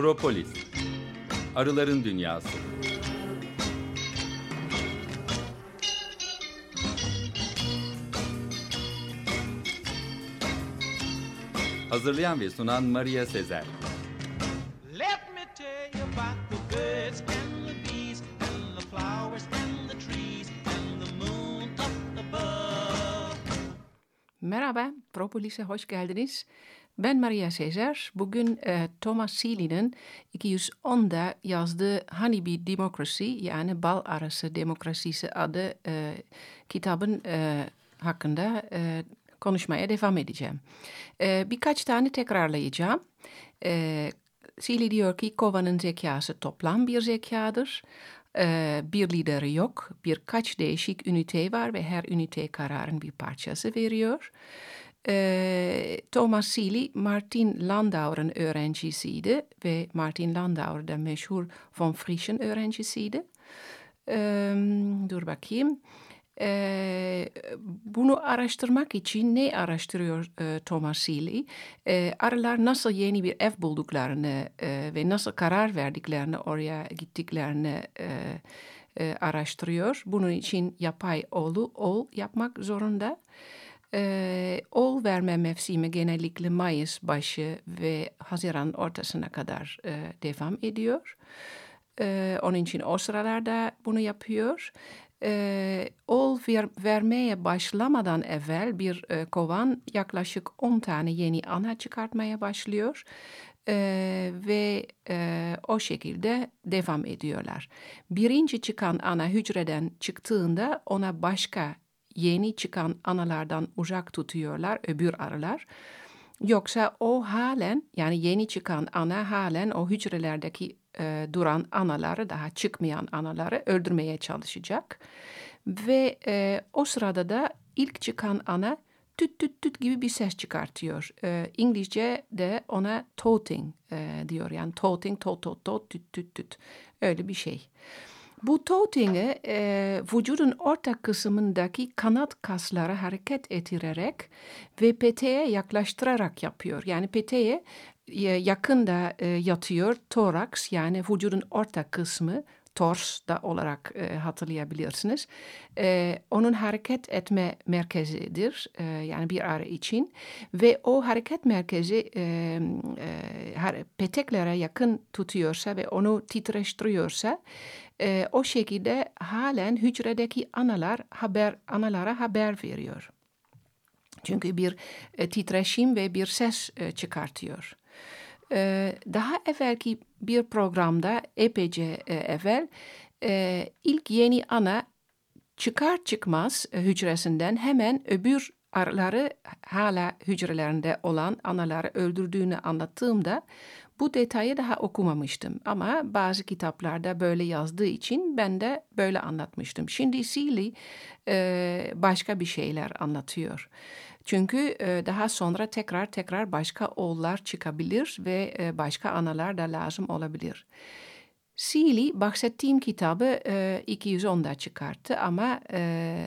Propolis Arıların Dünyası Hazırlayan ve sunan Maria Sezer Let me tell you about the birds and the bees and the flowers and the trees and the moon up above. Merhaba, Propolis'e hoş geldiniz. Ben Maria Sezer. Bugün e, Thomas Seeley'nin 210'da yazdığı Honeybee Democracy yani bal arası demokrasisi adı e, kitabın e, hakkında e, konuşmaya devam edeceğim. E, birkaç tane tekrarlayacağım. E, Seeley diyor ki kovanın zekası toplam bir zekadır. Ee, bir lideri yok. Birkaç değişik ünite var ve her ünite kararın bir parçası veriyor. Ee, Thomas Seeley Martin Landauer'ın öğrencisiydi ve Martin Landauer da meşhur von Frisch'in öğrencisiydi. Ee, dur bakayım. Ee, bunu araştırmak için ne araştırıyor e, Thomas Seeley? Ee, arılar nasıl yeni bir ev bulduklarını e, ve nasıl karar verdiklerini, oraya gittiklerini e, e, araştırıyor. Bunun için yapay oğlu ol yapmak zorunda. Ee, ol verme mevsimi genellikle Mayıs başı ve Haziran ortasına kadar e, devam ediyor. Ee, onun için o sıralarda bunu yapıyor. Ee, ol ver, vermeye başlamadan evvel bir e, kovan yaklaşık 10 tane yeni ana çıkartmaya başlıyor. Ee, ve e, o şekilde devam ediyorlar. Birinci çıkan ana hücreden çıktığında ona başka yeni çıkan analardan uzak tutuyorlar öbür arılar. Yoksa o halen yani yeni çıkan ana halen o hücrelerdeki e, duran anaları daha çıkmayan anaları öldürmeye çalışacak. Ve e, o sırada da ilk çıkan ana tüt tüt tüt gibi bir ses çıkartıyor. E, İngilizce de ona toting e, diyor. Yani toting, tot tot tot, tüt tüt tüt. Öyle bir şey. Bu toting'i e, vücudun orta kısmındaki kanat kasları hareket ettirerek ve peteğe yaklaştırarak yapıyor. Yani peteğe e, yakında e, yatıyor toraks yani vücudun orta kısmı tors da olarak e, hatırlayabilirsiniz. E, onun hareket etme merkezidir e, yani bir arı için ve o hareket merkezi e, e, peteklere yakın tutuyorsa ve onu titreştiriyorsa e, o şekilde halen hücredeki analar haber analara haber veriyor. Çünkü bir e, titreşim ve bir ses e, çıkartıyor. E, daha evvelki bir programda epeyce e, evvel e, ilk yeni ana çıkar çıkmaz e, hücresinden hemen öbür arıları hala hücrelerinde olan anaları öldürdüğünü anlattığımda bu detayı daha okumamıştım ama bazı kitaplarda böyle yazdığı için ben de böyle anlatmıştım. Şimdi Seeley e, başka bir şeyler anlatıyor. Çünkü e, daha sonra tekrar tekrar başka oğullar çıkabilir ve e, başka analar da lazım olabilir. Seeley bahsettiğim kitabı e, 210'da çıkarttı ama e,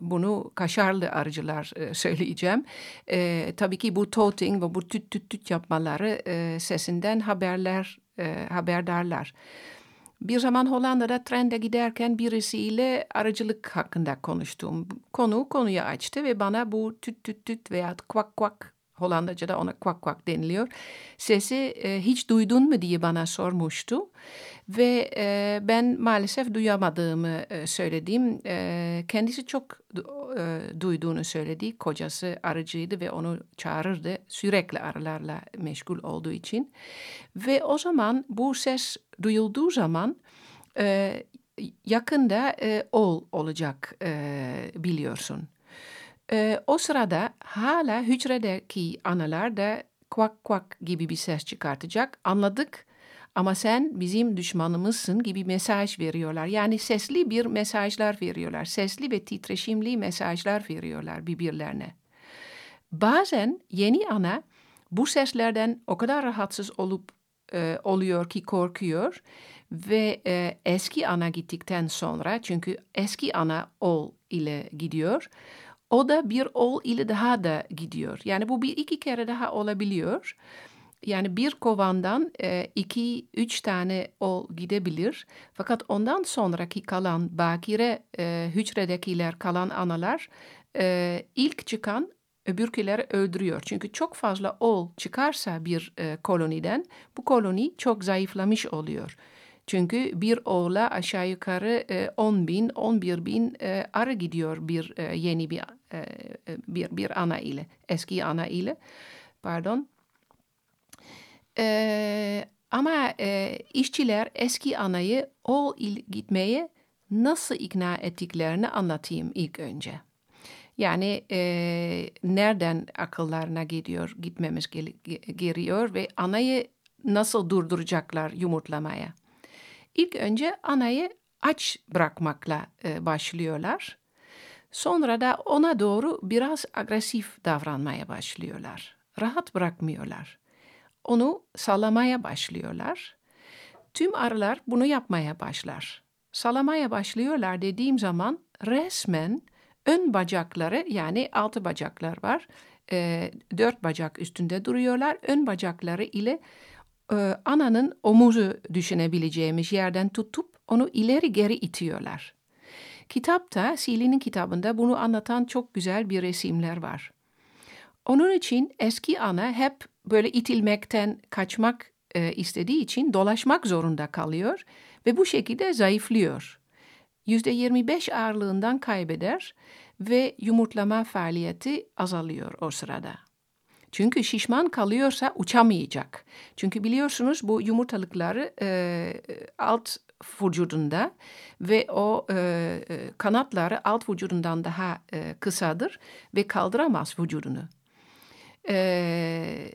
bunu kaşarlı arıcılar e, söyleyeceğim. E, tabii ki bu toting ve bu tüt tüt tüt yapmaları e, sesinden haberler e, haberdarlar. Bir zaman Hollanda'da trende giderken birisiyle arıcılık hakkında konuştum. Konu konuyu açtı ve bana bu tüt tüt tüt veya kvak kvak Hollandaca'da ona kvak kvak deniliyor. Sesi e, hiç duydun mu diye bana sormuştu. Ve e, ben maalesef duyamadığımı e, söyledim. E, kendisi çok e, duyduğunu söyledi. Kocası arıcıydı ve onu çağırırdı. Sürekli arılarla meşgul olduğu için. Ve o zaman bu ses duyulduğu zaman e, yakında e, ol olacak e, biliyorsun. E, o sırada hala hücredeki analar da kvak kvak gibi bir ses çıkartacak. Anladık ama sen bizim düşmanımızsın gibi mesaj veriyorlar. Yani sesli bir mesajlar veriyorlar. Sesli ve titreşimli mesajlar veriyorlar birbirlerine. Bazen yeni ana bu seslerden o kadar rahatsız olup e, oluyor ki korkuyor ve e, eski ana gittikten sonra çünkü eski ana ol ile gidiyor. O da bir ol ile daha da gidiyor. Yani bu bir iki kere daha olabiliyor. Yani bir kovandan e, iki, üç tane ol gidebilir. Fakat ondan sonraki kalan bakire e, hücredekiler kalan analar e, ilk çıkan öbürkileri öldürüyor. Çünkü çok fazla ol çıkarsa bir e, koloniden bu koloni çok zayıflamış oluyor. Çünkü bir oğla aşağı yukarı e, 10 bin, 11 bin e, gidiyor bir e, yeni bir, e, bir bir ana ile, eski ana ile. Pardon. E, ama e, işçiler eski anayı oğul il gitmeye nasıl ikna ettiklerini anlatayım ilk önce. Yani e, nereden akıllarına gidiyor, gitmemiz geliyor ve anayı nasıl durduracaklar yumurtlamaya. İlk önce anayı aç bırakmakla e, başlıyorlar. Sonra da ona doğru biraz agresif davranmaya başlıyorlar. Rahat bırakmıyorlar. Onu sallamaya başlıyorlar. Tüm arılar bunu yapmaya başlar. Salamaya başlıyorlar dediğim zaman resmen ön bacakları yani altı bacaklar var. E, dört bacak üstünde duruyorlar. Ön bacakları ile e, ananın omuzu düşünebileceğimiz yerden tutup onu ileri geri itiyorlar. Kitapta, Sili'nin kitabında bunu anlatan çok güzel bir resimler var. Onun için eski ana hep böyle itilmekten kaçmak e, istediği için dolaşmak zorunda kalıyor ve bu şekilde zayıflıyor. %25 ağırlığından kaybeder ve yumurtlama faaliyeti azalıyor o sırada. Çünkü şişman kalıyorsa uçamayacak. Çünkü biliyorsunuz bu yumurtalıkları e, alt vücudunda ve o e, e, kanatları alt vücudundan daha e, kısadır ve kaldıramaz vücudunu. E,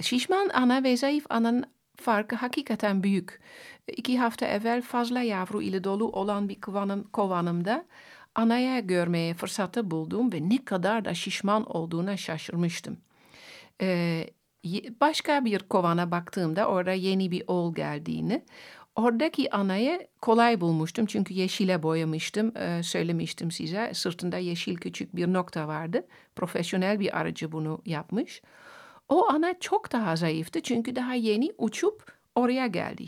şişman ana ve zayıf ananın farkı hakikaten büyük. İki hafta evvel fazla yavru ile dolu olan bir kovanım, kovanımda anaya görmeye fırsatı buldum ve ne kadar da şişman olduğuna şaşırmıştım. Ee, başka bir kovana baktığımda orada yeni bir oğul geldiğini, oradaki anayı kolay bulmuştum çünkü yeşile boyamıştım, ee, söylemiştim size. Sırtında yeşil küçük bir nokta vardı. Profesyonel bir aracı bunu yapmış. O ana çok daha zayıftı çünkü daha yeni uçup oraya geldi.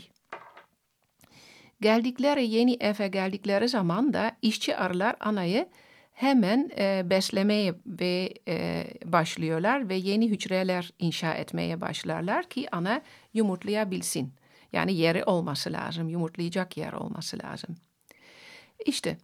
Geldikleri yeni eve geldikleri zaman da işçi arılar anayı hemen e, beslemeye ve e, başlıyorlar ve yeni hücreler inşa etmeye başlarlar ki ana yumurtlayabilsin. Yani yeri olması lazım, yumurtlayacak yer olması lazım. İşte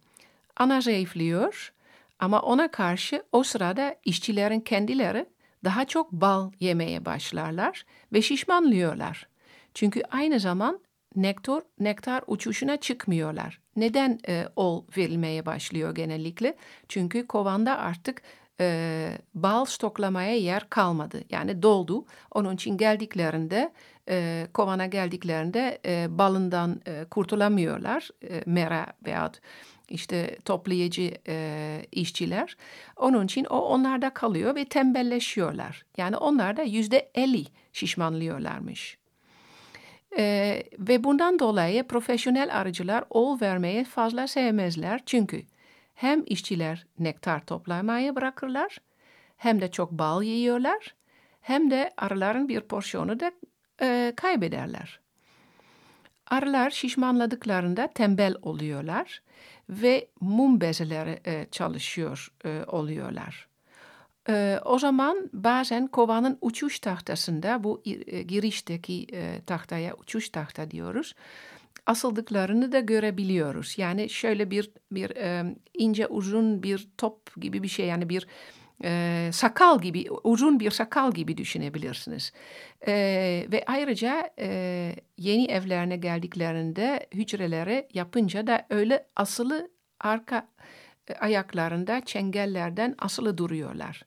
ana zayıflıyor ama ona karşı o sırada işçilerin kendileri daha çok bal yemeye başlarlar ve şişmanlıyorlar. Çünkü aynı zaman nektar, nektar uçuşuna çıkmıyorlar. Neden e, ol verilmeye başlıyor genellikle? Çünkü kovanda artık e, bal stoklamaya yer kalmadı. Yani doldu. Onun için geldiklerinde e, kovana geldiklerinde e, balından e, kurtulamıyorlar. E, mera veya işte toplayıcı e, işçiler. Onun için o onlarda kalıyor ve tembelleşiyorlar. Yani onlar da yüzde elli şişmanlıyorlarmış. Ee, ve bundan dolayı profesyonel arıcılar ol vermeye fazla sevmezler. Çünkü hem işçiler nektar toplamaya bırakırlar, hem de çok bal yiyorlar, hem de arıların bir porsiyonu da e, kaybederler. Arılar şişmanladıklarında tembel oluyorlar ve mum bezeleri e, çalışıyor e, oluyorlar. E, o zaman bazen kovanın uçuş tahtasında bu e, girişteki e, tahtaya uçuş tahta diyoruz. Asıldıklarını da görebiliyoruz. Yani şöyle bir bir e, ince uzun bir top gibi bir şey yani bir e, sakal gibi uzun bir sakal gibi düşünebilirsiniz. E, ve ayrıca e, yeni evlerine geldiklerinde hücreleri yapınca da öyle asılı arka ayaklarında çengellerden asılı duruyorlar.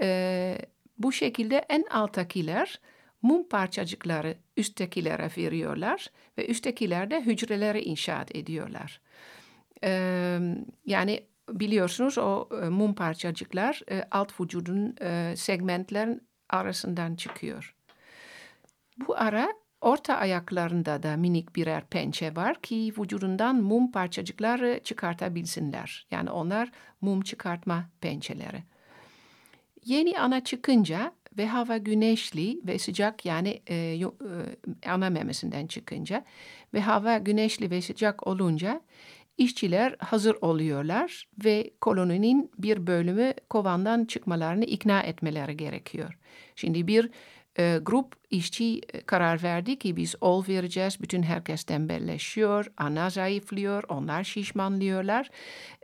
E, bu şekilde en alttakiler mum parçacıkları üsttekilere veriyorlar ve üsttekiler de hücreleri inşaat ediyorlar. E, yani biliyorsunuz o e, mum parçacıklar e, alt vücudun e, segmentlerin arasından çıkıyor. Bu ara orta ayaklarında da minik birer pençe var ki vücudundan mum parçacıkları çıkartabilsinler. Yani onlar mum çıkartma pençeleri. Yeni ana çıkınca ve hava güneşli ve sıcak yani e, e, ana memesinden çıkınca ve hava güneşli ve sıcak olunca işçiler hazır oluyorlar ve koloninin bir bölümü kovandan çıkmalarını ikna etmeleri gerekiyor. Şimdi bir grup işçi karar verdi ki biz ol vereceğiz. Bütün herkes tembelleşiyor, ana zayıflıyor, onlar şişmanlıyorlar.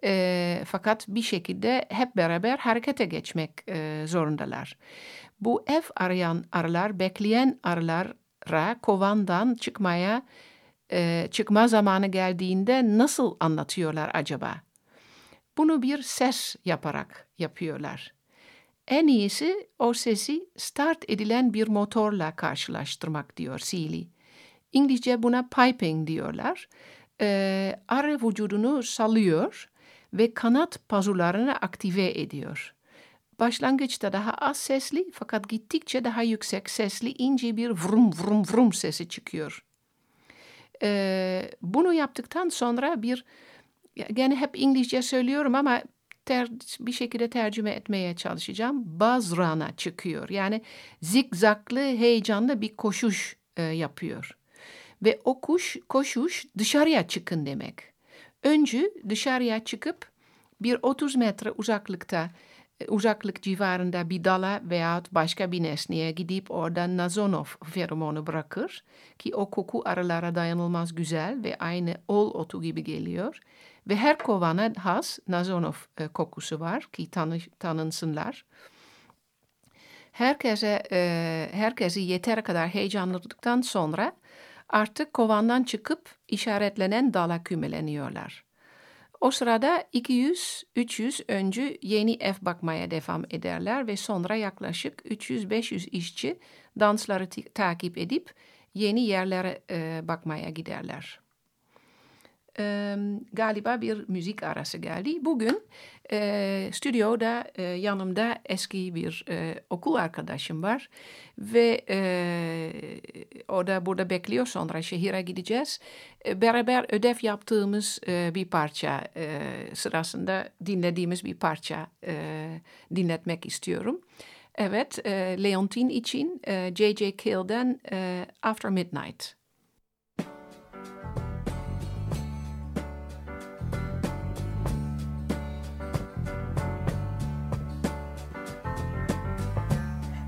E, fakat bir şekilde hep beraber harekete geçmek e, zorundalar. Bu ev arayan arılar, bekleyen arılara kovandan çıkmaya e, çıkma zamanı geldiğinde nasıl anlatıyorlar acaba? Bunu bir ses yaparak yapıyorlar. En iyisi o sesi start edilen bir motorla karşılaştırmak diyor Seeley. İngilizce buna piping diyorlar. Ee, arı vücudunu salıyor ve kanat pazularını aktive ediyor. Başlangıçta daha az sesli fakat gittikçe daha yüksek sesli ince bir vrum vrum vrum sesi çıkıyor. Ee, bunu yaptıktan sonra bir gene hep İngilizce söylüyorum ama ter, bir şekilde tercüme etmeye çalışacağım. Bazrana çıkıyor. Yani zikzaklı, heyecanlı bir koşuş e, yapıyor. Ve o kuş, koşuş dışarıya çıkın demek. Önce dışarıya çıkıp bir 30 metre uzaklıkta e, uzaklık civarında bir dala veya başka bir nesneye gidip orada Nazonov feromonu bırakır ki o koku arılara dayanılmaz güzel ve aynı ol otu gibi geliyor. Ve her kovana has Nazonov e, kokusu var ki tanı, tanınsınlar. Herkese, e, herkesi yeter kadar heyecanladıktan sonra artık kovandan çıkıp işaretlenen dala kümeleniyorlar. O sırada 200-300 öncü yeni ev bakmaya devam ederler ve sonra yaklaşık 300-500 işçi dansları takip edip yeni yerlere e, bakmaya giderler e, galiba bir müzik arası geldi. Bugün e, stüdyoda e, yanımda eski bir e, okul arkadaşım var ve e, o da burada bekliyor sonra şehire gideceğiz. E, beraber ödev yaptığımız e, bir parça e, sırasında dinlediğimiz bir parça e, dinletmek istiyorum. Evet, e, Leontine için e, J.J. Kill'den e, After Midnight.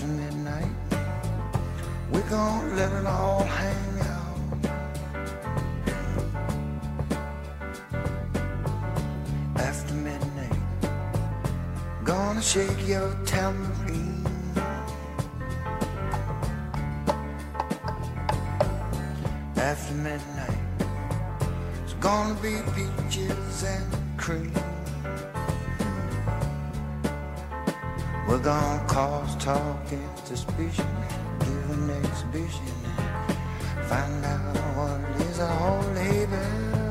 After midnight. We're gonna let it all hang out. After midnight, gonna shake your tambourine. After midnight, it's gonna be peaches and cream. We're gonna cause talk at the exhibition, give an exhibition, find out what is a whole labor.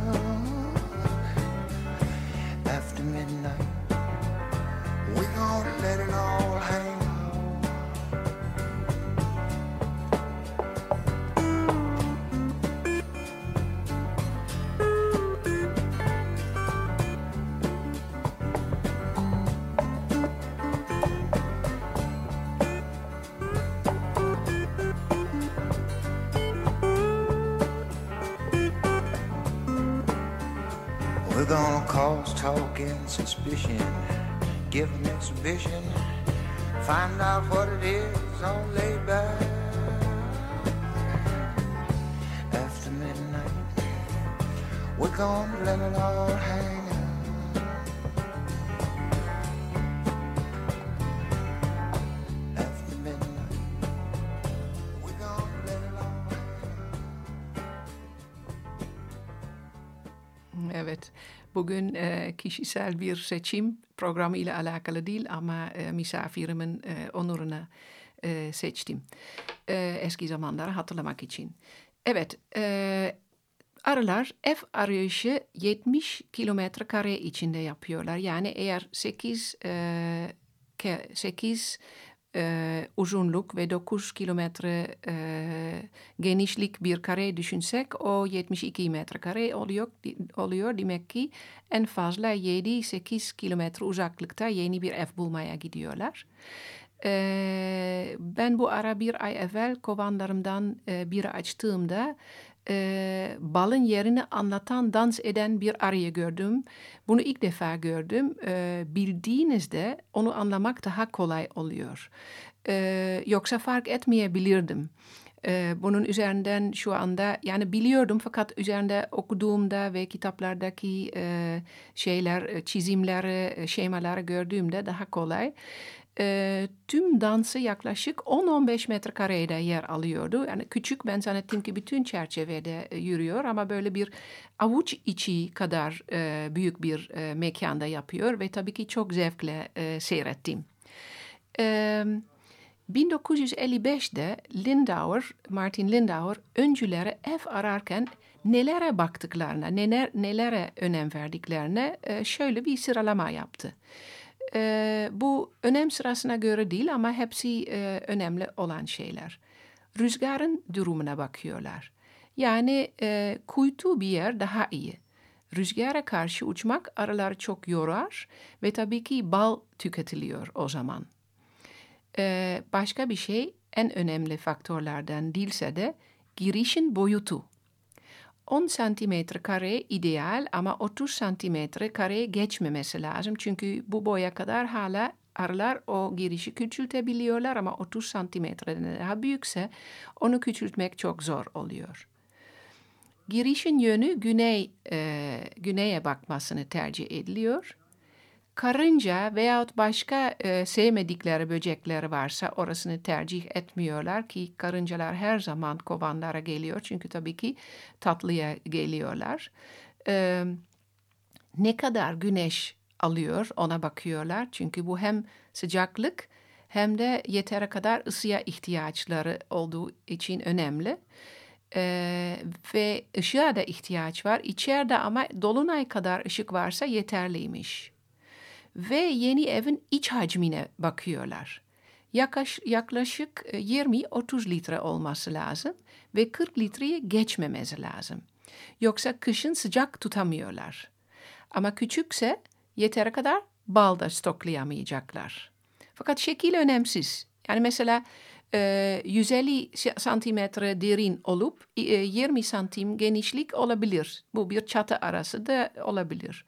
Cause talk suspicion, give an exhibition, find out what it is laid back. After midnight, we're gonna let it all hang out. After midnight, we're gonna let it all. Bugün e, kişisel bir seçim programı ile alakalı değil ama e, misafirimin e, onuruna e, seçtim. E, eski zamanları hatırlamak için. Evet, e, arılar ev arayışı 70 kilometre kare içinde yapıyorlar. Yani eğer 8 e, 8 e, uzunluk ve 9 kilometre e, genişlik bir kare düşünsek o 72 metrekare oluyor, oluyor. Demek ki en fazla 7-8 kilometre uzaklıkta yeni bir ev bulmaya gidiyorlar. E, ben bu ara bir ay evvel kovanlarımdan e, biri açtığımda e, balın yerini anlatan dans eden bir arıyı gördüm. Bunu ilk defa gördüm. E, bildiğinizde onu anlamak daha kolay oluyor. E, yoksa fark etmeyebilirdim. E, bunun üzerinden şu anda yani biliyordum fakat üzerinde okuduğumda ve kitaplardaki e, şeyler, çizimleri, şemaları gördüğümde daha kolay e, tüm dansı yaklaşık 10-15 metrekarede yer alıyordu. Yani küçük ben zannettim ki bütün çerçevede e, yürüyor ama böyle bir avuç içi kadar e, büyük bir e, mekanda yapıyor ve tabii ki çok zevkle e, seyrettim. E, 1955'de Lindauer, Martin Lindauer öncülere ev ararken nelere baktıklarına, neler, nelere önem verdiklerine e, şöyle bir sıralama yaptı e, bu önem sırasına göre değil ama hepsi e, önemli olan şeyler. Rüzgarın durumuna bakıyorlar. Yani e, kuytu bir yer daha iyi. Rüzgara karşı uçmak arıları çok yorar ve tabii ki bal tüketiliyor o zaman. E, başka bir şey en önemli faktörlerden değilse de girişin boyutu. 10 santimetre kare ideal ama 30 santimetre kare geçmemesi lazım. Çünkü bu boya kadar hala arılar o girişi küçültebiliyorlar ama 30 santimetreden daha büyükse onu küçültmek çok zor oluyor. Girişin yönü güney e, güneye bakmasını tercih ediliyor karınca veyahut başka e, sevmedikleri böcekler varsa orasını tercih etmiyorlar ki karıncalar her zaman kovanlara geliyor çünkü tabii ki tatlıya geliyorlar. E, ne kadar güneş alıyor ona bakıyorlar çünkü bu hem sıcaklık hem de yetere kadar ısıya ihtiyaçları olduğu için önemli. Ee, ve ışığa da ihtiyaç var. İçeride ama dolunay kadar ışık varsa yeterliymiş ve yeni evin iç hacmine bakıyorlar. Yaklaşık 20-30 e, litre olması lazım ve 40 litreye geçmemesi lazım. Yoksa kışın sıcak tutamıyorlar. Ama küçükse yeteri kadar bal da stoklayamayacaklar. Fakat şekil önemsiz. Yani mesela 150 e, santimetre derin olup 20 e, santim genişlik olabilir. Bu bir çatı arası da olabilir.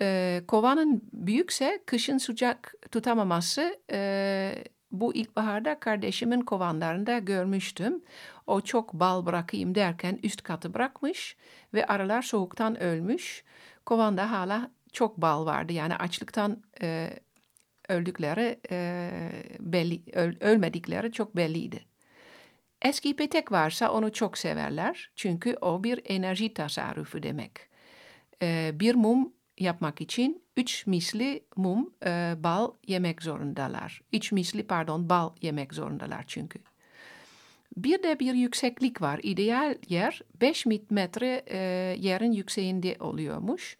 E, kovanın büyükse kışın sıcak tutamaması e, bu ilkbaharda kardeşimin kovanlarında görmüştüm. O çok bal bırakayım derken üst katı bırakmış ve arılar soğuktan ölmüş. Kovanda hala çok bal vardı yani açlıktan e, öldükleri e, belli, öl, ölmedikleri çok belliydi. Eski petek varsa onu çok severler çünkü o bir enerji tasarrufu demek. E, bir mum yapmak için üç misli mum e, bal yemek zorundalar. Üç misli pardon bal yemek zorundalar çünkü. Bir de bir yükseklik var. İdeal yer 5 metre e, yerin yükseğinde oluyormuş.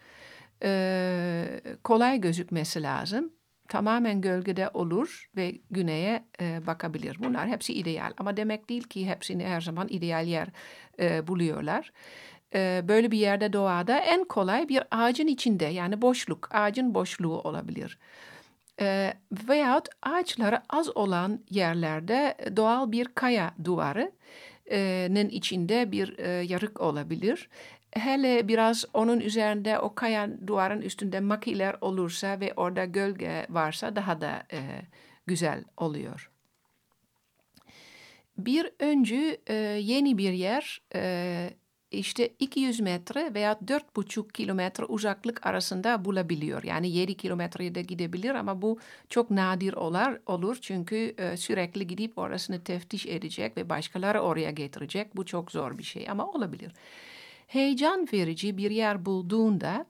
E, kolay gözükmesi lazım. Tamamen gölgede olur ve güneye e, bakabilir. Bunlar hepsi ideal ama demek değil ki hepsini her zaman ideal yer e, buluyorlar e, böyle bir yerde doğada en kolay bir ağacın içinde yani boşluk, ağacın boşluğu olabilir. E, veyahut ağaçları az olan yerlerde doğal bir kaya duvarının içinde bir e, yarık olabilir. Hele biraz onun üzerinde o kaya duvarın üstünde makiler olursa ve orada gölge varsa daha da e, güzel oluyor. Bir öncü e, yeni bir yer e, işte 200 metre veya 4,5 kilometre uzaklık arasında bulabiliyor. Yani 7 kilometreye de gidebilir ama bu çok nadir olur, olur çünkü e, sürekli gidip orasını teftiş edecek ve başkaları oraya getirecek. Bu çok zor bir şey ama olabilir. Heyecan verici bir yer bulduğunda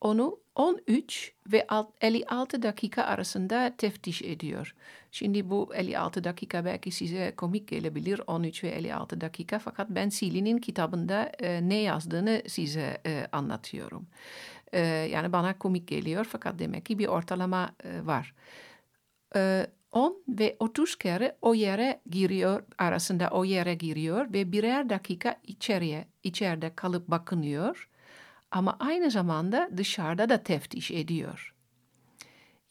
onu 13 ve alt- 56 dakika arasında teftiş ediyor. Şimdi bu 56 dakika belki size komik gelebilir 13 ve 56 dakika fakat ben Sili'nin kitabında e, ne yazdığını size e, anlatıyorum. E, yani bana komik geliyor fakat demek ki bir ortalama e, var. E, 10 ve 30 kere o yere giriyor, arasında o yere giriyor ve birer dakika içeriye, içeride kalıp bakınıyor ama aynı zamanda dışarıda da teftiş ediyor.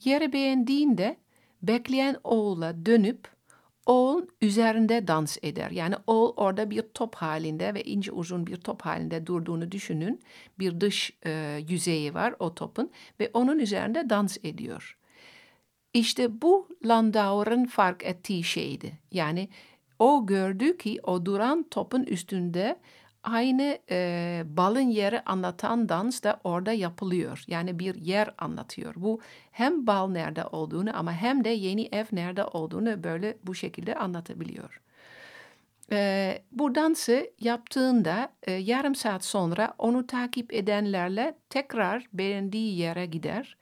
Yeri beğendiğinde bekleyen oğula dönüp oğul üzerinde dans eder. Yani oğul orada bir top halinde ve ince uzun bir top halinde durduğunu düşünün. Bir dış e, yüzeyi var o topun ve onun üzerinde dans ediyor. İşte bu Landauer'ın fark ettiği şeydi. Yani o gördü ki o duran topun üstünde aynı e, balın yeri anlatan dans da orada yapılıyor. Yani bir yer anlatıyor. Bu hem bal nerede olduğunu ama hem de yeni ev nerede olduğunu böyle bu şekilde anlatabiliyor. E, bu dansı yaptığında e, yarım saat sonra onu takip edenlerle tekrar beğendiği yere gider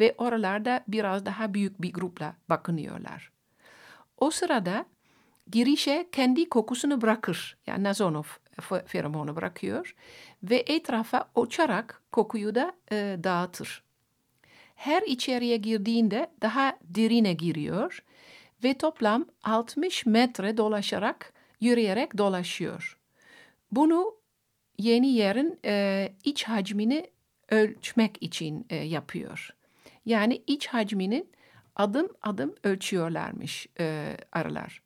ve oralarda biraz daha büyük bir grupla bakınıyorlar. O sırada girişe kendi kokusunu bırakır. Yani Nazonov feromonu bırakıyor ve etrafa uçarak kokuyu da e, dağıtır. Her içeriye girdiğinde daha derine giriyor ve toplam 60 metre dolaşarak, yürüyerek dolaşıyor. Bunu yeni yerin e, iç hacmini ölçmek için e, yapıyor. Yani iç hacminin adım adım ölçüyorlarmış e, arılar.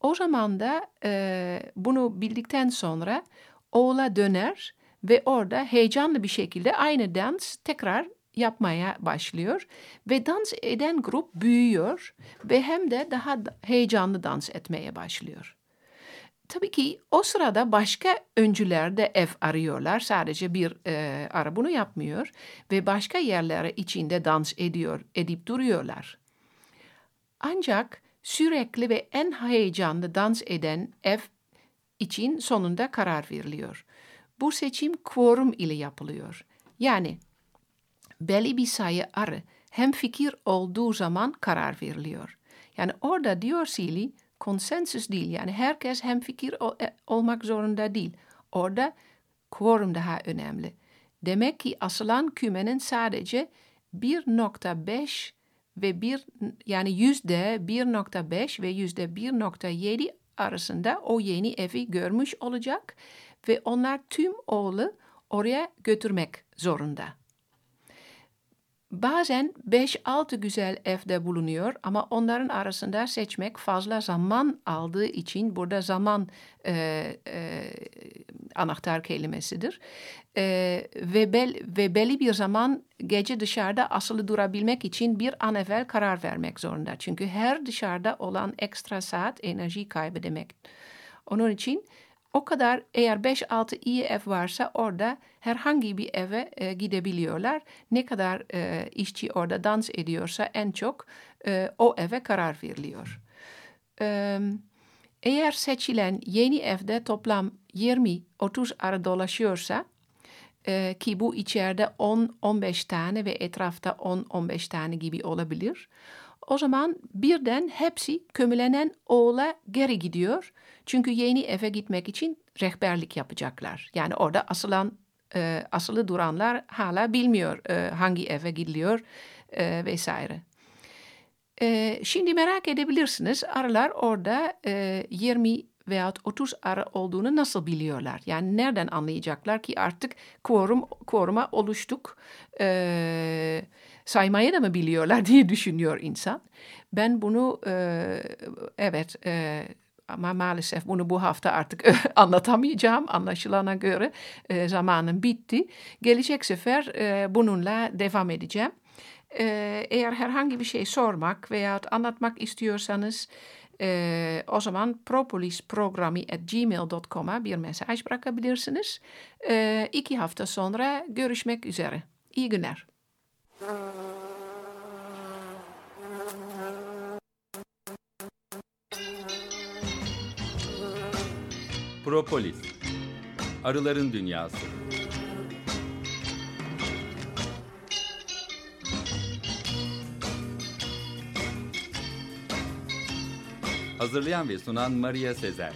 O zaman da e, bunu bildikten sonra oğula döner ve orada heyecanlı bir şekilde aynı dans tekrar yapmaya başlıyor ve dans eden grup büyüyor ve hem de daha heyecanlı dans etmeye başlıyor. Tabii ki o sırada başka öncüler de ev arıyorlar. Sadece bir e, arı bunu yapmıyor ve başka yerlere içinde dans ediyor, edip duruyorlar. Ancak sürekli ve en heyecanlı dans eden ev için sonunda karar veriliyor. Bu seçim quorum ile yapılıyor. Yani belli bir sayı arı hem fikir olduğu zaman karar veriliyor. Yani orada diyor Sili konsensus değil. Yani herkes hem fikir olmak zorunda değil. Orada quorum daha önemli. Demek ki asılan kümenin sadece 1.5 ve bir yani yüzde 1.5 ve yüzde 1.7 arasında o yeni evi görmüş olacak ve onlar tüm oğlu oraya götürmek zorunda. Bazen 5-6 güzel evde bulunuyor ama onların arasında seçmek fazla zaman aldığı için burada zaman e, e, anahtar kelimesidir. E, ve, bel, ve belli bir zaman gece dışarıda asılı durabilmek için bir an evvel karar vermek zorunda. Çünkü her dışarıda olan ekstra saat enerji kaybı demek. Onun için o kadar eğer 5-6 iyi ev varsa orada herhangi bir eve e, gidebiliyorlar. Ne kadar e, işçi orada dans ediyorsa en çok e, o eve karar veriliyor. E, eğer seçilen yeni evde toplam 20-30 arı dolaşıyorsa e, ki bu içeride 10-15 tane ve etrafta 10-15 tane gibi olabilir. O zaman birden hepsi kömülenen oğula geri gidiyor. Çünkü yeni eve gitmek için rehberlik yapacaklar. Yani orada asılan e, asılı duranlar hala bilmiyor e, hangi eve gidiliyor e, vesaire. E, şimdi merak edebilirsiniz arılar orada e, 20 veya 30 arı olduğunu nasıl biliyorlar? Yani nereden anlayacaklar ki artık quorum, quoruma oluştuk, e, saymayı da mı biliyorlar diye düşünüyor insan. Ben bunu e, evet e, ama maalesef bunu bu hafta artık anlatamayacağım. Anlaşılana göre e, zamanım bitti. Gelecek sefer e, bununla devam edeceğim. E, eğer herhangi bir şey sormak veya anlatmak istiyorsanız e, o zaman propolisprogrami.gmail.com'a bir mesaj bırakabilirsiniz. E, iki hafta sonra görüşmek üzere. İyi günler. Propolis. Arıların Dünyası. Hazırlayan ve sunan Maria Sezer.